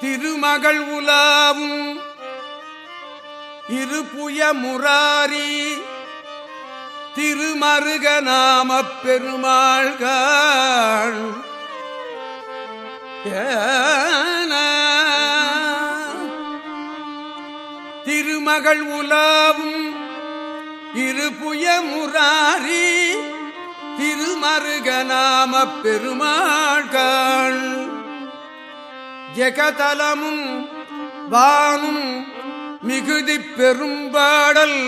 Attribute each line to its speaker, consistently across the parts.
Speaker 1: திருமகள் உலாவும் இருபுய முராரி திருமருக நாம பெருமாள்கள். திருமகள் உலாவும் இருபுய முராரி திருமருக நாம பெருமாள்கள். ஜெகதலமும் வானும் மிகுதி பெரும்பாடல்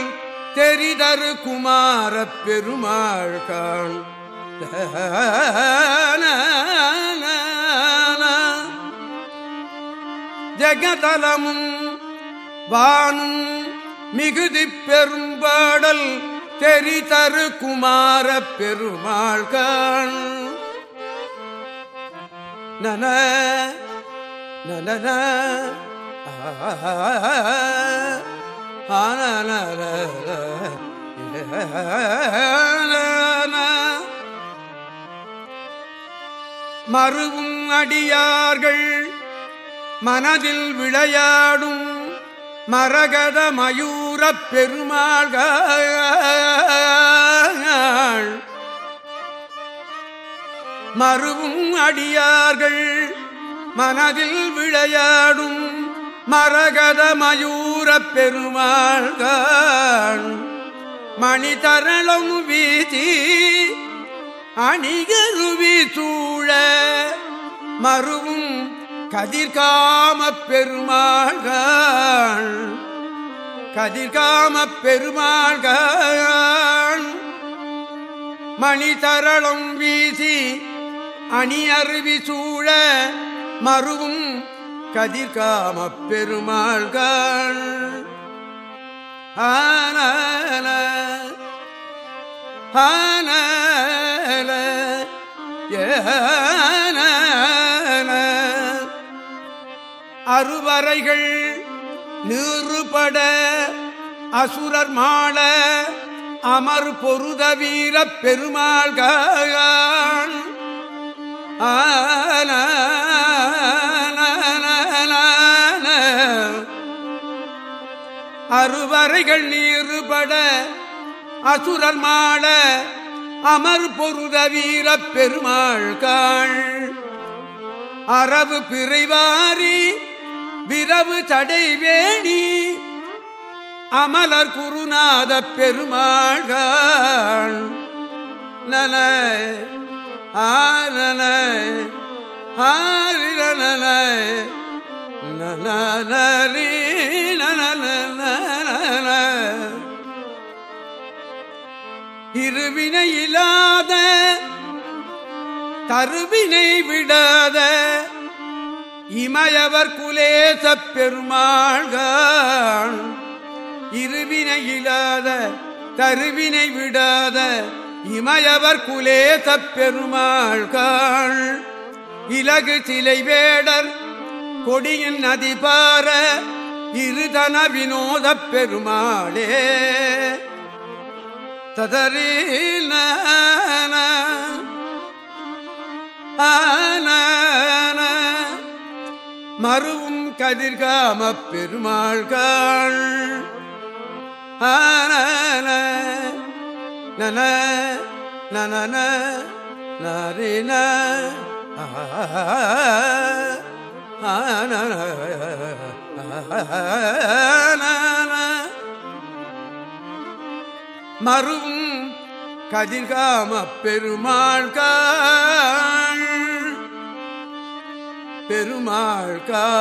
Speaker 1: தெரிதரு குமார பெருமாள் காள் ஜெகதலமும் வானும் மிகுதி பெரும்பாடல் தெரிதரு குமார பெருமாள் காள் நன நன மறுவும் அடியார்கள் மனதில் விளையாடும் மரகத மயூரப் பெருமாள்கள். மறுவும் அடியார்கள் மனதில் விளையாடும் மரகத மயூர பெருமாள்கள் மணிதரளம் வீதி அணிகருவி சூழ மறுவும் கதிர்காம பெருமாள்கள் கதிர்காம பெருமாள்கள். மணிதரளம் வீசி அணி அருவி சூழ மறுவும் கதிர்காம பெருமாள்கள் ஆன ஆன அறுவரைகள் நீறுபட அசுரர் மாள அமர் பொருத வீர பெருமாள்கள். ஆன அறுவரைகள் நீருபட அசுரர் மாட அமர் பொருத வீர பெருமாள் காள் அரவு பிறைவாரி விரவு தடைவேணி அமலர் குருநாத பெருமாள் நல ஆனல ஆரிரல நலரி இருவினை தருவினை விடாத இமயவர் குலேச பெருமாள்கள் இருவினையில்லாத தருவினை விடாத இமயவர் குலேச பெருமாள்கள் இலகு சிலை வேடர் கொடியின் நதிபார இருதன வினோத பெருமாளே. ததரீன மறுவும் கதிர்காம பெருமாள்கள் நன நன நரின மறுவும் கதிர்காம பெருமாள்கள் பெருமாள்கள்.